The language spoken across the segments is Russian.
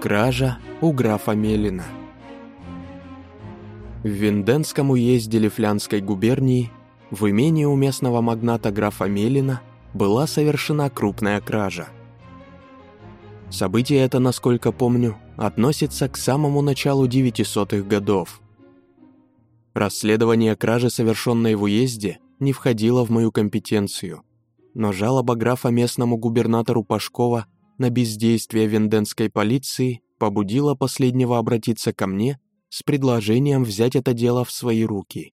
Кража у графа Мелина. В Винденском уезде Лифлянской губернии в имении у местного магната графа Мелина была совершена крупная кража. Событие это, насколько помню, относится к самому началу 900-х годов. Расследование кражи, совершенной в уезде, не входило в мою компетенцию, но жалоба графа местному губернатору Пашкова на бездействие венденской полиции побудила последнего обратиться ко мне с предложением взять это дело в свои руки.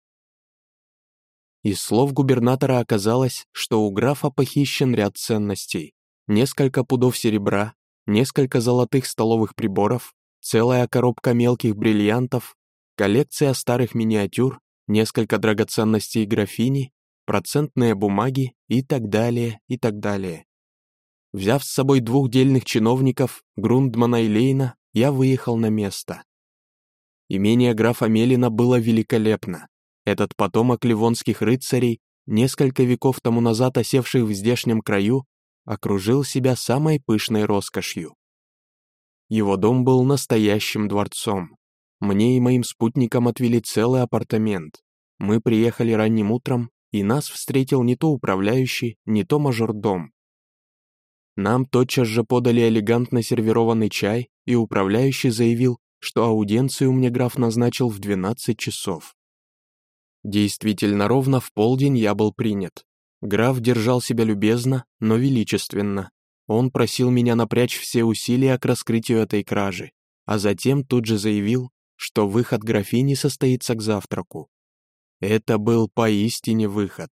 Из слов губернатора оказалось, что у графа похищен ряд ценностей. Несколько пудов серебра, несколько золотых столовых приборов, целая коробка мелких бриллиантов, коллекция старых миниатюр, несколько драгоценностей графини, процентные бумаги и так далее, и так далее. Взяв с собой двух дельных чиновников, Грундмана и Лейна, я выехал на место. Имение графа Мелина было великолепно. Этот потомок ливонских рыцарей, несколько веков тому назад осевших в здешнем краю, окружил себя самой пышной роскошью. Его дом был настоящим дворцом. Мне и моим спутникам отвели целый апартамент. Мы приехали ранним утром, и нас встретил не то управляющий, не то мажордом. Нам тотчас же подали элегантно сервированный чай, и управляющий заявил, что аудиенцию мне граф назначил в 12 часов. Действительно, ровно в полдень я был принят. Граф держал себя любезно, но величественно. Он просил меня напрячь все усилия к раскрытию этой кражи, а затем тут же заявил, что выход графини состоится к завтраку. Это был поистине выход.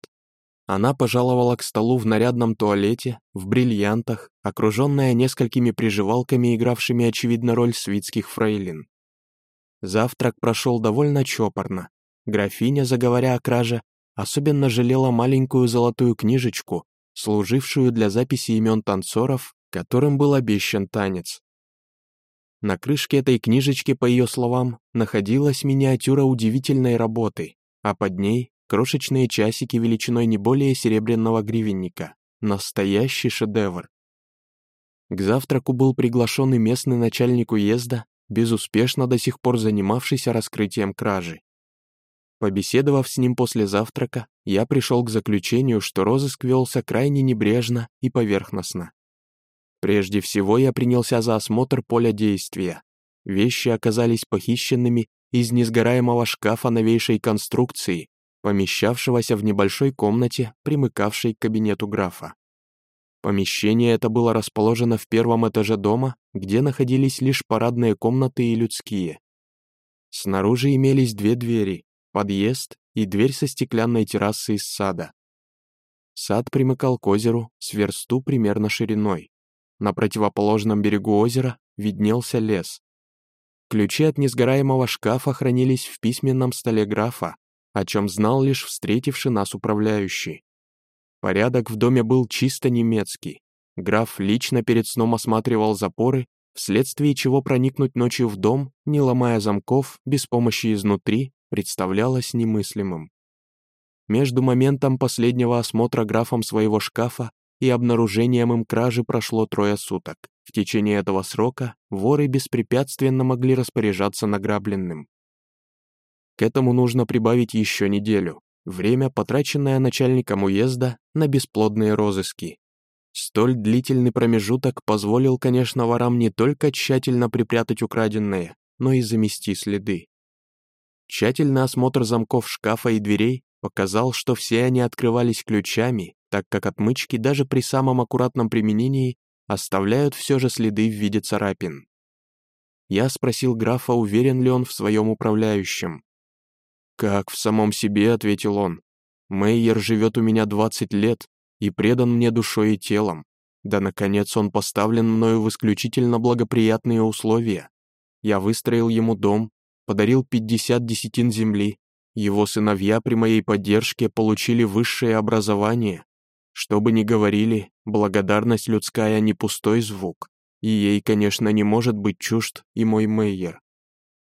Она пожаловала к столу в нарядном туалете, в бриллиантах, окруженная несколькими приживалками, игравшими, очевидно, роль свитских фрейлин. Завтрак прошел довольно чопорно. Графиня, заговоря о краже, особенно жалела маленькую золотую книжечку, служившую для записи имен танцоров, которым был обещан танец. На крышке этой книжечки, по ее словам, находилась миниатюра удивительной работы, а под ней крошечные часики величиной не более серебряного гривенника. Настоящий шедевр. К завтраку был приглашен и местный начальник уезда, безуспешно до сих пор занимавшийся раскрытием кражи. Побеседовав с ним после завтрака, я пришел к заключению, что розыск велся крайне небрежно и поверхностно. Прежде всего я принялся за осмотр поля действия. Вещи оказались похищенными из несгораемого шкафа новейшей конструкции, помещавшегося в небольшой комнате, примыкавшей к кабинету графа. Помещение это было расположено в первом этаже дома, где находились лишь парадные комнаты и людские. Снаружи имелись две двери, подъезд и дверь со стеклянной террасы из сада. Сад примыкал к озеру с версту примерно шириной. На противоположном берегу озера виднелся лес. Ключи от несгораемого шкафа хранились в письменном столе графа, о чем знал лишь встретивший нас управляющий. Порядок в доме был чисто немецкий. Граф лично перед сном осматривал запоры, вследствие чего проникнуть ночью в дом, не ломая замков, без помощи изнутри, представлялось немыслимым. Между моментом последнего осмотра графом своего шкафа и обнаружением им кражи прошло трое суток. В течение этого срока воры беспрепятственно могли распоряжаться награбленным. К этому нужно прибавить еще неделю, время, потраченное начальником уезда на бесплодные розыски. Столь длительный промежуток позволил, конечно, ворам не только тщательно припрятать украденное, но и замести следы. Тщательный осмотр замков шкафа и дверей показал, что все они открывались ключами, так как отмычки даже при самом аккуратном применении оставляют все же следы в виде царапин. Я спросил графа, уверен ли он в своем управляющем. «Как в самом себе», — ответил он. «Мейер живет у меня 20 лет и предан мне душой и телом. Да, наконец, он поставлен мною в исключительно благоприятные условия. Я выстроил ему дом, подарил 50 десятин земли. Его сыновья при моей поддержке получили высшее образование. Что бы ни говорили, благодарность людская не пустой звук, и ей, конечно, не может быть чужд и мой Мейер.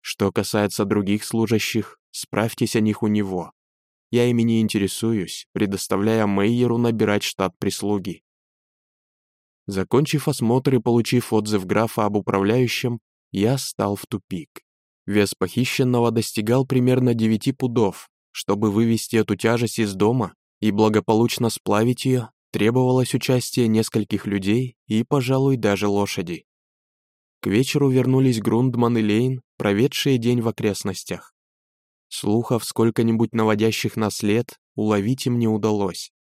Что касается других служащих, справьтесь о них у него. Я ими не интересуюсь, предоставляя Мейеру набирать штат прислуги. Закончив осмотр и получив отзыв графа об управляющем, я стал в тупик. Вес похищенного достигал примерно 9 пудов. Чтобы вывести эту тяжесть из дома и благополучно сплавить ее, требовалось участие нескольких людей и, пожалуй, даже лошади. К вечеру вернулись Грундман и Лейн, проведшие день в окрестностях. Слухов, сколько-нибудь наводящих на след, уловить им не удалось.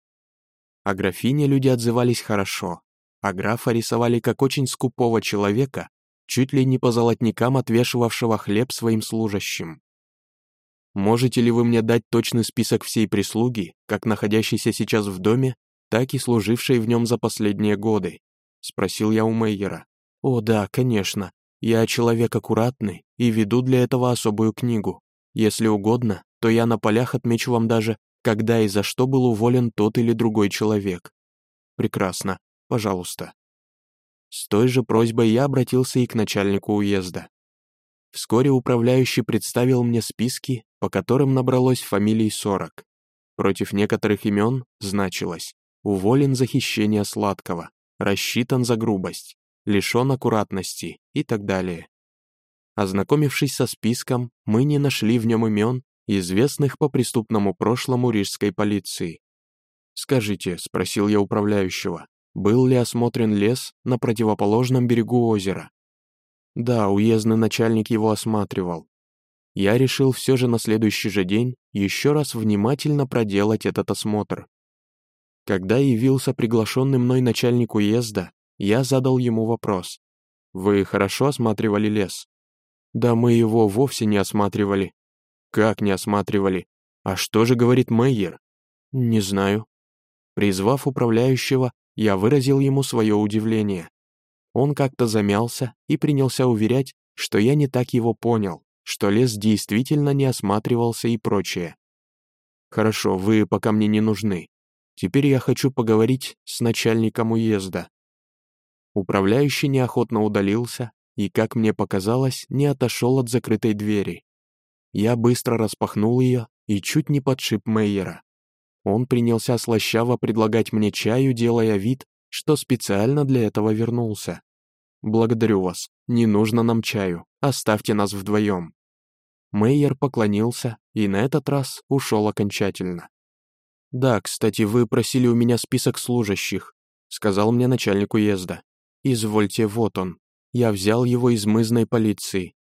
О графине люди отзывались хорошо, а графа рисовали как очень скупого человека, чуть ли не по золотникам отвешивавшего хлеб своим служащим. Можете ли вы мне дать точный список всей прислуги, как находящейся сейчас в доме, так и служившей в нем за последние годы?» — спросил я у Мейера. «О да, конечно. Я человек аккуратный и веду для этого особую книгу. Если угодно, то я на полях отмечу вам даже, когда и за что был уволен тот или другой человек. Прекрасно. Пожалуйста». С той же просьбой я обратился и к начальнику уезда. Вскоре управляющий представил мне списки, по которым набралось фамилий 40. Против некоторых имен значилось «уволен за хищение сладкого», «рассчитан за грубость», «лишен аккуратности» и так далее. Ознакомившись со списком, мы не нашли в нем имен, известных по преступному прошлому рижской полиции. «Скажите», — спросил я управляющего, был ли осмотрен лес на противоположном берегу озера. Да, уездный начальник его осматривал. Я решил все же на следующий же день еще раз внимательно проделать этот осмотр. Когда явился приглашенный мной начальник уезда, я задал ему вопрос. «Вы хорошо осматривали лес?» «Да мы его вовсе не осматривали». «Как не осматривали? А что же говорит Мейер?» «Не знаю». Призвав управляющего, я выразил ему свое удивление. Он как-то замялся и принялся уверять, что я не так его понял, что лес действительно не осматривался и прочее. «Хорошо, вы пока мне не нужны. Теперь я хочу поговорить с начальником уезда». Управляющий неохотно удалился и, как мне показалось, не отошел от закрытой двери. Я быстро распахнул ее и чуть не подшип Мейера. Он принялся слащаво предлагать мне чаю, делая вид, что специально для этого вернулся. «Благодарю вас, не нужно нам чаю, оставьте нас вдвоем». Мейер поклонился и на этот раз ушел окончательно. «Да, кстати, вы просили у меня список служащих», сказал мне начальник уезда. «Извольте, вот он. Я взял его из мызной полиции.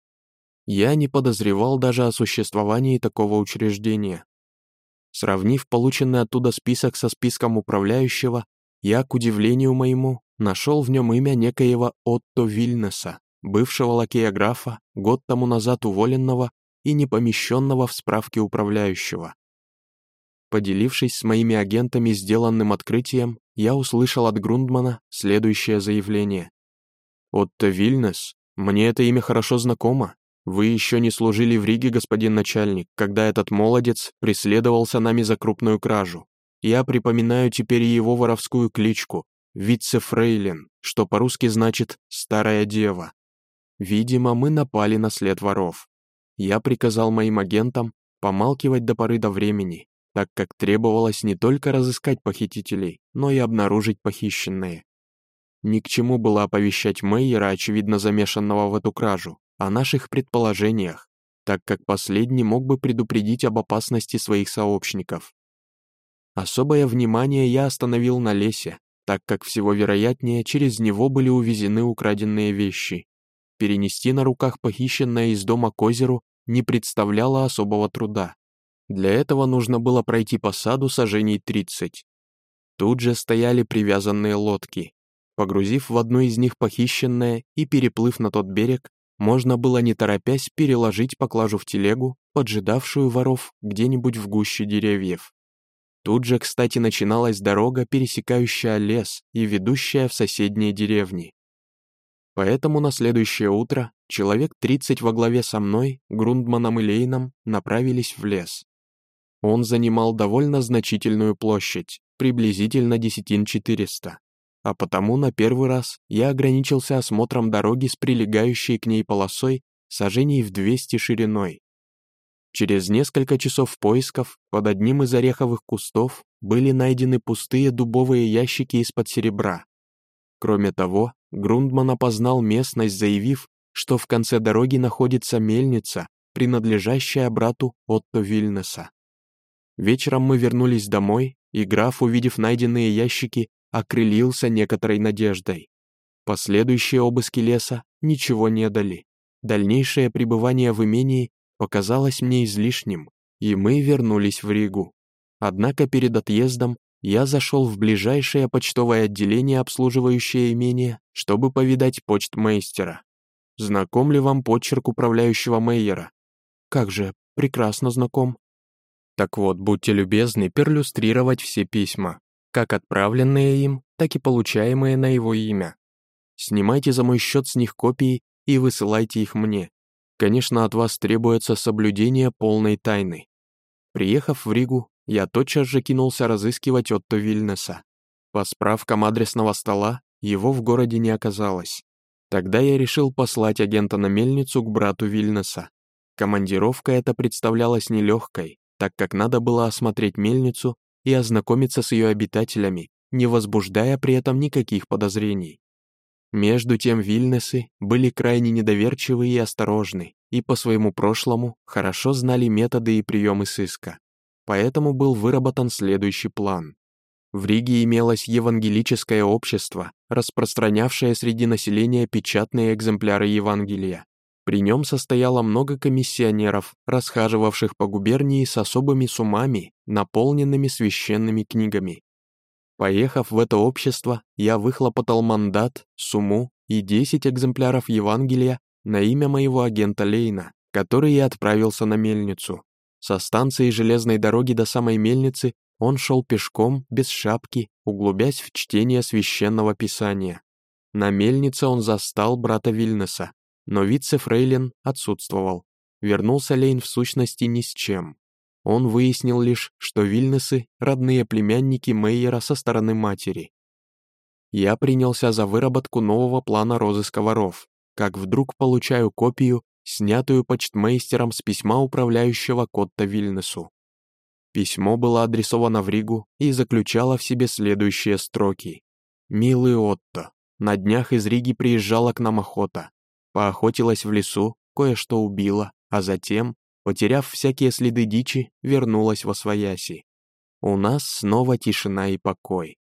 Я не подозревал даже о существовании такого учреждения. Сравнив полученный оттуда список со списком управляющего, я, к удивлению моему, нашел в нем имя некоего Отто Вильнеса, бывшего лакея графа, год тому назад уволенного и не помещенного в справке управляющего. Поделившись с моими агентами сделанным открытием, я услышал от Грундмана следующее заявление. «Отто Вильнес? Мне это имя хорошо знакомо. Вы еще не служили в Риге, господин начальник, когда этот молодец преследовался нами за крупную кражу. Я припоминаю теперь его воровскую кличку — Вице-фрейлин, что по-русски значит «старая дева». Видимо, мы напали на след воров. Я приказал моим агентам помалкивать до поры до времени, так как требовалось не только разыскать похитителей, но и обнаружить похищенные. Ни к чему было оповещать Мейера, очевидно замешанного в эту кражу, о наших предположениях, так как последний мог бы предупредить об опасности своих сообщников. Особое внимание я остановил на лесе, так как всего вероятнее через него были увезены украденные вещи. Перенести на руках похищенное из дома к озеру не представляло особого труда. Для этого нужно было пройти по саду сажений 30. Тут же стояли привязанные лодки. Погрузив в одну из них похищенное и переплыв на тот берег, можно было не торопясь переложить поклажу в телегу, поджидавшую воров где-нибудь в гуще деревьев. Тут же, кстати, начиналась дорога, пересекающая лес и ведущая в соседние деревни. Поэтому на следующее утро человек 30 во главе со мной, Грундманом и Лейном, направились в лес. Он занимал довольно значительную площадь, приблизительно десятин 400 а потому на первый раз я ограничился осмотром дороги с прилегающей к ней полосой сажений в 200 шириной. Через несколько часов поисков под одним из ореховых кустов были найдены пустые дубовые ящики из-под серебра. Кроме того, Грундман опознал местность, заявив, что в конце дороги находится мельница, принадлежащая брату Отто Вильнеса. Вечером мы вернулись домой, и граф, увидев найденные ящики, окрылился некоторой надеждой. Последующие обыски леса ничего не дали. Дальнейшее пребывание в имении показалось мне излишним, и мы вернулись в Ригу. Однако перед отъездом я зашел в ближайшее почтовое отделение, обслуживающее имение, чтобы повидать почтмейстера. Знаком ли вам почерк управляющего Мейера? Как же, прекрасно знаком. Так вот, будьте любезны перлюстрировать все письма, как отправленные им, так и получаемые на его имя. Снимайте за мой счет с них копии и высылайте их мне. Конечно, от вас требуется соблюдение полной тайны. Приехав в Ригу, я тотчас же кинулся разыскивать Отто Вильнеса. По справкам адресного стола, его в городе не оказалось. Тогда я решил послать агента на мельницу к брату Вильнеса. Командировка эта представлялась нелегкой, так как надо было осмотреть мельницу и ознакомиться с ее обитателями, не возбуждая при этом никаких подозрений. Между тем Вильнесы были крайне недоверчивы и осторожны, и по своему прошлому хорошо знали методы и приемы сыска. Поэтому был выработан следующий план. В Риге имелось евангелическое общество, распространявшее среди населения печатные экземпляры Евангелия. При нем состояло много комиссионеров, расхаживавших по губернии с особыми сумами, наполненными священными книгами. Поехав в это общество, я выхлопотал мандат, сумму и 10 экземпляров Евангелия на имя моего агента Лейна, который и отправился на мельницу. Со станции железной дороги до самой мельницы он шел пешком, без шапки, углубясь в чтение священного писания. На мельнице он застал брата Вильнеса, но вице-фрейлин отсутствовал. Вернулся Лейн в сущности ни с чем. Он выяснил лишь, что Вильнесы — родные племянники Мейера со стороны матери. Я принялся за выработку нового плана розыска воров, как вдруг получаю копию, снятую почтмейстером с письма управляющего Котта Вильнесу. Письмо было адресовано в Ригу и заключало в себе следующие строки. «Милый Отто, на днях из Риги приезжала к нам охота. Поохотилась в лесу, кое-что убила, а затем, потеряв всякие следы дичи, вернулась во свояси. У нас снова тишина и покой.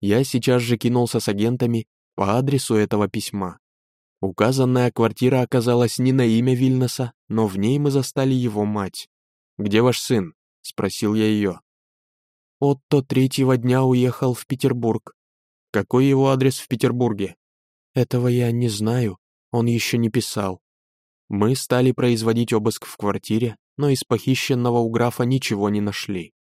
Я сейчас же кинулся с агентами по адресу этого письма. Указанная квартира оказалась не на имя Вильнеса, но в ней мы застали его мать. «Где ваш сын?» — спросил я ее. Отто третьего дня уехал в Петербург. Какой его адрес в Петербурге? Этого я не знаю, он еще не писал. Мы стали производить обыск в квартире, но из похищенного у графа ничего не нашли.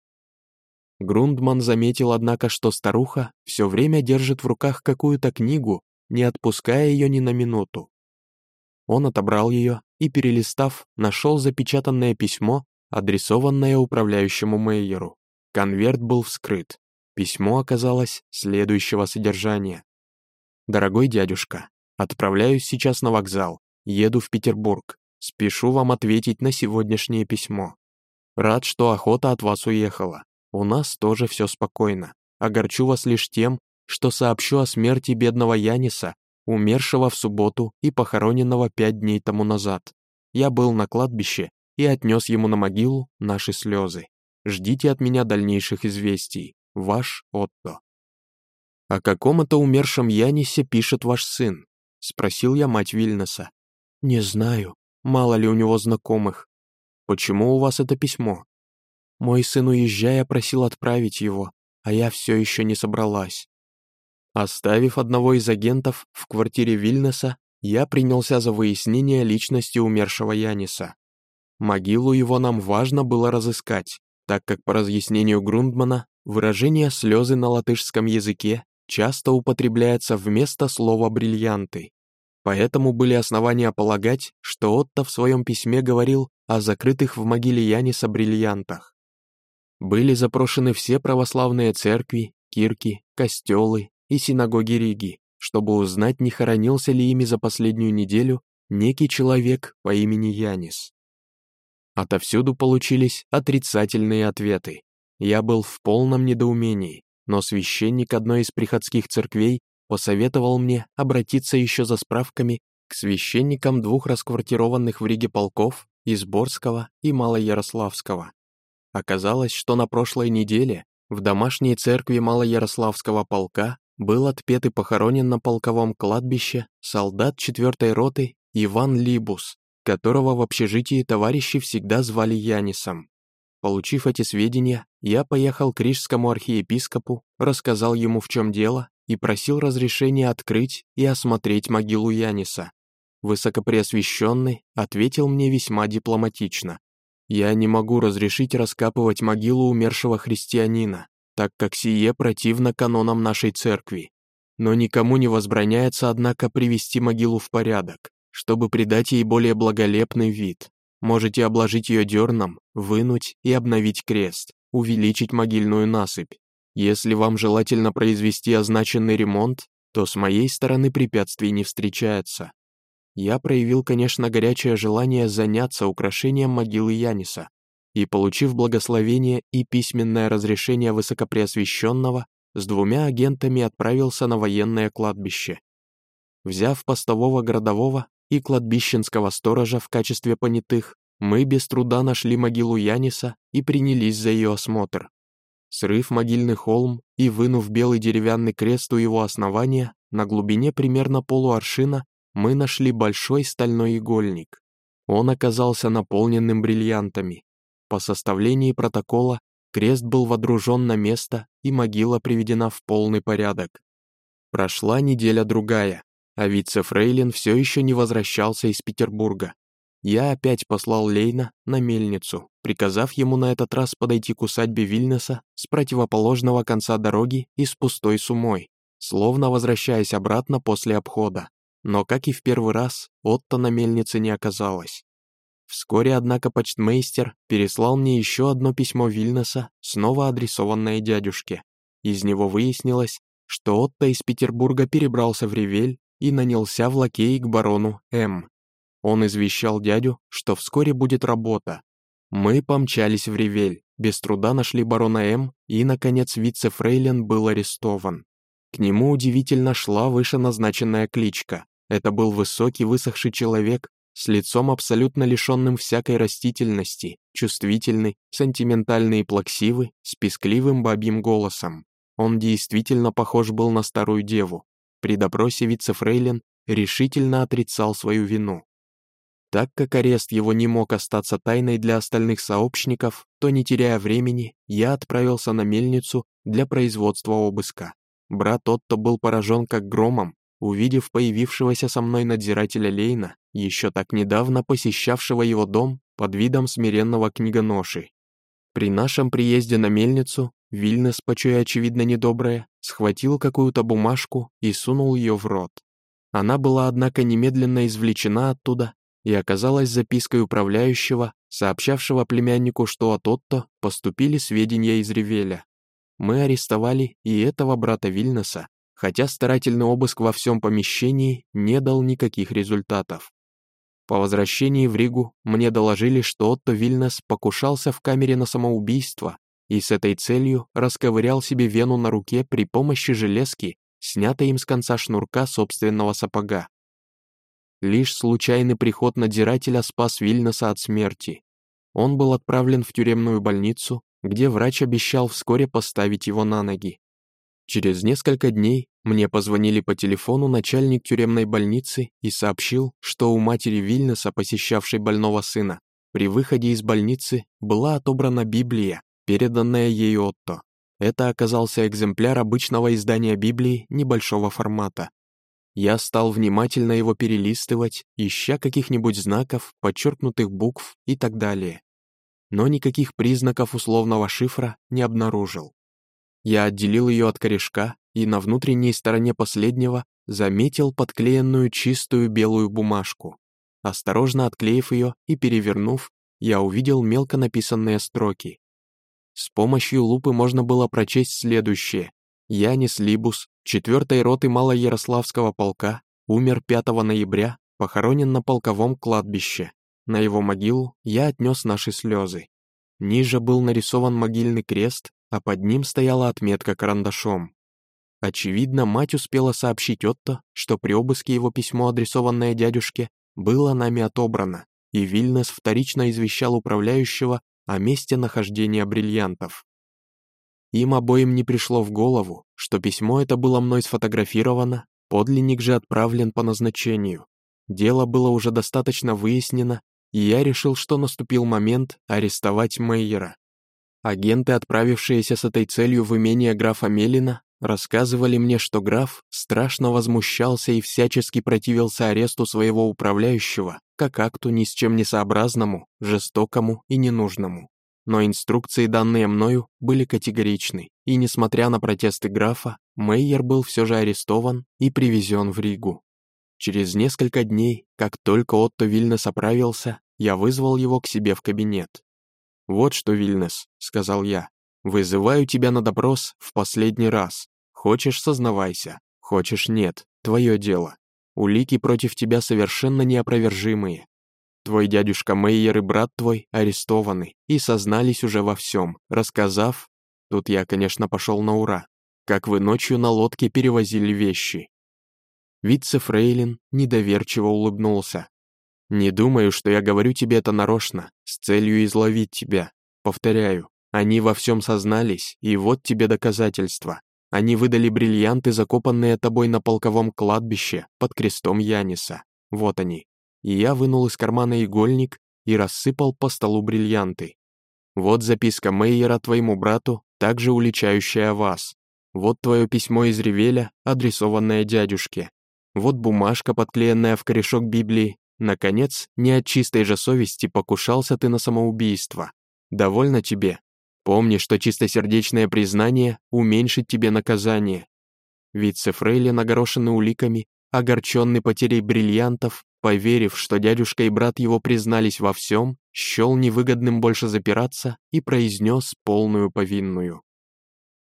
Грундман заметил, однако, что старуха все время держит в руках какую-то книгу, не отпуская ее ни на минуту. Он отобрал ее и, перелистав, нашел запечатанное письмо, адресованное управляющему Мейеру. Конверт был вскрыт. Письмо оказалось следующего содержания. «Дорогой дядюшка, Отправляюсь сейчас на вокзал, еду в Петербург. Спешу вам ответить на сегодняшнее письмо. Рад, что охота от вас уехала. У нас тоже все спокойно. Огорчу вас лишь тем, что сообщу о смерти бедного Яниса, умершего в субботу и похороненного пять дней тому назад. Я был на кладбище и отнес ему на могилу наши слезы. Ждите от меня дальнейших известий. Ваш Отто. О каком это умершем Янисе пишет ваш сын? — спросил я мать Вильнеса. «Не знаю, мало ли у него знакомых. Почему у вас это письмо?» Мой сын, уезжая, просил отправить его, а я все еще не собралась. Оставив одного из агентов в квартире Вильнеса, я принялся за выяснение личности умершего Яниса. Могилу его нам важно было разыскать, так как по разъяснению Грундмана выражение «слезы» на латышском языке часто употребляется вместо слова «бриллианты». Поэтому были основания полагать, что Отто в своем письме говорил о закрытых в могиле Яниса бриллиантах. Были запрошены все православные церкви, кирки, костелы и синагоги Риги, чтобы узнать, не хоронился ли ими за последнюю неделю некий человек по имени Янис. Отовсюду получились отрицательные ответы. Я был в полном недоумении но священник одной из приходских церквей посоветовал мне обратиться еще за справками к священникам двух расквартированных в Риге полков Изборского и Малоярославского. Оказалось, что на прошлой неделе в домашней церкви Малоярославского полка был отпет и похоронен на полковом кладбище солдат 4-й роты Иван Либус, которого в общежитии товарищи всегда звали Янисом. Получив эти сведения, я поехал к рижскому архиепископу, рассказал ему, в чем дело, и просил разрешения открыть и осмотреть могилу Яниса. Высокопреосвященный ответил мне весьма дипломатично. «Я не могу разрешить раскапывать могилу умершего христианина, так как сие противно канонам нашей церкви. Но никому не возбраняется, однако, привести могилу в порядок, чтобы придать ей более благолепный вид. Можете обложить ее дерном, вынуть и обновить крест, увеличить могильную насыпь. Если вам желательно произвести означенный ремонт, то с моей стороны препятствий не встречается. Я проявил, конечно, горячее желание заняться украшением могилы Яниса, и, получив благословение и письменное разрешение Высокопреосвященного, с двумя агентами отправился на военное кладбище. Взяв постового городового и кладбищенского сторожа в качестве понятых, мы без труда нашли могилу Яниса и принялись за ее осмотр. Срыв могильный холм и вынув белый деревянный крест у его основания, на глубине примерно полуаршина мы нашли большой стальной игольник. Он оказался наполненным бриллиантами. По составлении протокола крест был водружен на место и могила приведена в полный порядок. Прошла неделя-другая, а вице-фрейлин все еще не возвращался из Петербурга. Я опять послал Лейна на мельницу, приказав ему на этот раз подойти к усадьбе Вильнеса с противоположного конца дороги и с пустой сумой, словно возвращаясь обратно после обхода. Но, как и в первый раз, Отто на мельнице не оказалось. Вскоре, однако, почтмейстер переслал мне еще одно письмо Вильнеса, снова адресованное дядюшке. Из него выяснилось, что Отто из Петербурга перебрался в Ревель и нанялся в лакеи к барону М. Он извещал дядю, что вскоре будет работа. Мы помчались в Ревель, без труда нашли барона М, и, наконец, вице-фрейлин был арестован. К нему удивительно шла вышеназначенная кличка. Это был высокий высохший человек, с лицом абсолютно лишенным всякой растительности, чувствительный, сентиментальный и плаксивый, с пескливым бабьим голосом. Он действительно похож был на старую деву. При допросе вице-фрейлин решительно отрицал свою вину. Так как арест его не мог остаться тайной для остальных сообщников, то, не теряя времени, я отправился на мельницу для производства обыска. Брат Отто был поражен как громом, увидев появившегося со мной надзирателя Лейна, еще так недавно посещавшего его дом под видом смиренного книгоноши. При нашем приезде на мельницу Вильнес, почуя очевидно недоброе, схватил какую-то бумажку и сунул ее в рот. Она была, однако, немедленно извлечена оттуда и оказалась запиской управляющего, сообщавшего племяннику, что от Отто поступили сведения из Ревеля. Мы арестовали и этого брата Вильнеса, хотя старательный обыск во всем помещении не дал никаких результатов. По возвращении в Ригу мне доложили, что Отто Вильнес покушался в камере на самоубийство и с этой целью расковырял себе вену на руке при помощи железки, снятой им с конца шнурка собственного сапога. Лишь случайный приход надзирателя спас Вильнеса от смерти. Он был отправлен в тюремную больницу, где врач обещал вскоре поставить его на ноги. Через несколько дней мне позвонили по телефону начальник тюремной больницы и сообщил, что у матери Вильнеса, посещавшей больного сына, при выходе из больницы была отобрана Библия, переданная ей Отто. Это оказался экземпляр обычного издания Библии небольшого формата. Я стал внимательно его перелистывать, ища каких-нибудь знаков, подчеркнутых букв и так далее. Но никаких признаков условного шифра не обнаружил. Я отделил ее от корешка и на внутренней стороне последнего заметил подклеенную чистую белую бумажку. Осторожно отклеив ее и перевернув, я увидел мелко написанные строки. С помощью лупы можно было прочесть следующее. Янис Либус, 4-й роты Малоярославского полка, умер 5 ноября, похоронен на полковом кладбище. На его могилу я отнес наши слезы. Ниже был нарисован могильный крест, а под ним стояла отметка карандашом. Очевидно, мать успела сообщить Отто, что при обыске его письмо, адресованное дядюшке, было нами отобрано, и Вильнес вторично извещал управляющего о месте нахождения бриллиантов. Им обоим не пришло в голову, что письмо это было мной сфотографировано, подлинник же отправлен по назначению. Дело было уже достаточно выяснено, и я решил, что наступил момент арестовать Мейера. Агенты, отправившиеся с этой целью в имение графа Мелина, рассказывали мне, что граф страшно возмущался и всячески противился аресту своего управляющего, как акту ни с чем не сообразному, жестокому и ненужному. Но инструкции, данные мною, были категоричны, и, несмотря на протесты графа, Мейер был все же арестован и привезен в Ригу. Через несколько дней, как только Отто Вильнес оправился, я вызвал его к себе в кабинет. «Вот что, Вильнес», — сказал я, — «вызываю тебя на допрос в последний раз. Хочешь, сознавайся, хочешь, нет, твое дело. Улики против тебя совершенно неопровержимые. Твой дядюшка Мейер и брат твой арестованы и сознались уже во всем, рассказав, тут я, конечно, пошел на ура, как вы ночью на лодке перевозили вещи. Вице-фрейлин недоверчиво улыбнулся. «Не думаю, что я говорю тебе это нарочно, с целью изловить тебя. Повторяю, они во всем сознались, и вот тебе доказательства. Они выдали бриллианты, закопанные тобой на полковом кладбище под крестом Яниса. Вот они. И я вынул из кармана игольник и рассыпал по столу бриллианты. Вот записка Мейера твоему брату, также уличающая вас. Вот твое письмо из Ревеля, адресованное дядюшке. Вот бумажка, подклеенная в корешок Библии. Наконец, не от чистой же совести покушался ты на самоубийство. Довольно тебе. Помни, что чистосердечное признание уменьшит тебе наказание. Вице-фрейлин, огорошенный уликами, огорченный потерей бриллиантов, поверив, что дядюшка и брат его признались во всем, счел невыгодным больше запираться и произнес полную повинную.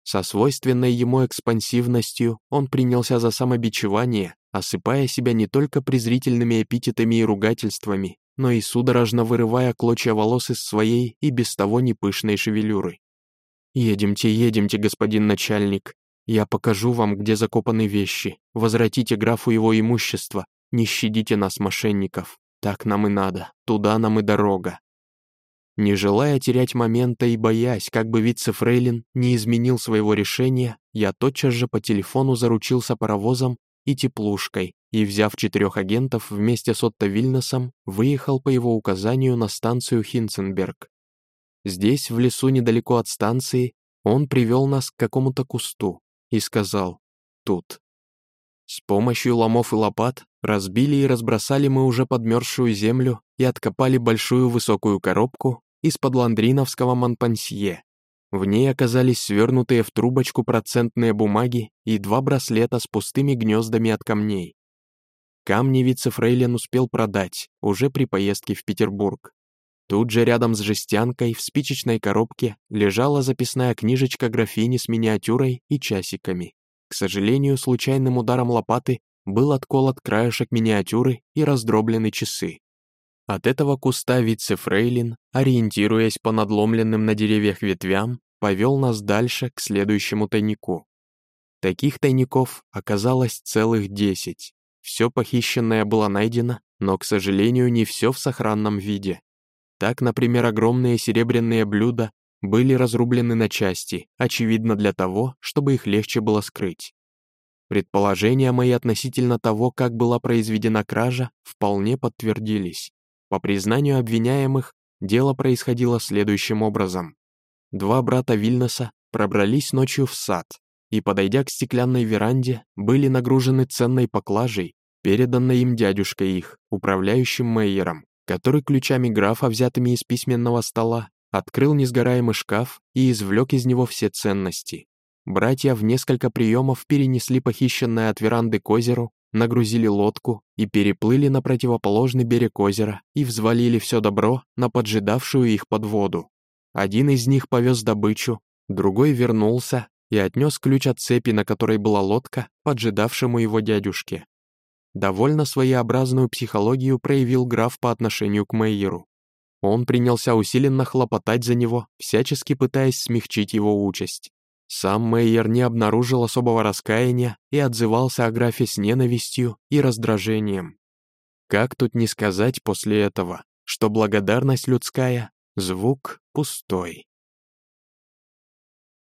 Со свойственной ему экспансивностью он принялся за самобичевание, осыпая себя не только презрительными эпитетами и ругательствами, но и судорожно вырывая клочья волос из своей и без того непышной шевелюры. «Едемте, едемте, господин начальник. Я покажу вам, где закопаны вещи. Возвратите графу его имущество. Не щадите нас, мошенников. Так нам и надо. Туда нам и дорога». Не желая терять момента и боясь, как бы вице-фрейлин не изменил своего решения, я тотчас же по телефону заручился паровозом и теплушкой и, взяв четырех агентов вместе с Отто Вильнесом, выехал по его указанию на станцию Хинценберг. Здесь, в лесу недалеко от станции, он привел нас к какому-то кусту и сказал «тут». С помощью ломов и лопат разбили и разбросали мы уже подмерзшую землю и откопали большую высокую коробку, из-под ландриновского Монпансье. В ней оказались свернутые в трубочку процентные бумаги и два браслета с пустыми гнездами от камней. Камни вице-фрейлин успел продать, уже при поездке в Петербург. Тут же рядом с жестянкой в спичечной коробке лежала записная книжечка графини с миниатюрой и часиками. К сожалению, случайным ударом лопаты был отколот краешек миниатюры и раздроблены часы. От этого куста вице-фрейлин, ориентируясь по надломленным на деревьях ветвям, повел нас дальше к следующему тайнику. Таких тайников оказалось целых десять. Все похищенное было найдено, но, к сожалению, не все в сохранном виде. Так, например, огромные серебряные блюда были разрублены на части, очевидно для того, чтобы их легче было скрыть. Предположения мои относительно того, как была произведена кража, вполне подтвердились. По признанию обвиняемых, дело происходило следующим образом. Два брата Вильнеса пробрались ночью в сад и, подойдя к стеклянной веранде, были нагружены ценной поклажей, переданной им дядюшкой их, управляющим Мейером, который ключами графа, взятыми из письменного стола, открыл несгораемый шкаф и извлек из него все ценности. Братья в несколько приемов перенесли похищенное от веранды к озеру нагрузили лодку и переплыли на противоположный берег озера и взвалили все добро на поджидавшую их под воду. Один из них повез добычу, другой вернулся и отнес ключ от цепи, на которой была лодка, поджидавшему его дядюшке. Довольно своеобразную психологию проявил граф по отношению к Мейеру. Он принялся усиленно хлопотать за него, всячески пытаясь смягчить его участь. Сам Мейер не обнаружил особого раскаяния и отзывался о графе с ненавистью и раздражением. Как тут не сказать после этого, что благодарность людская — звук пустой.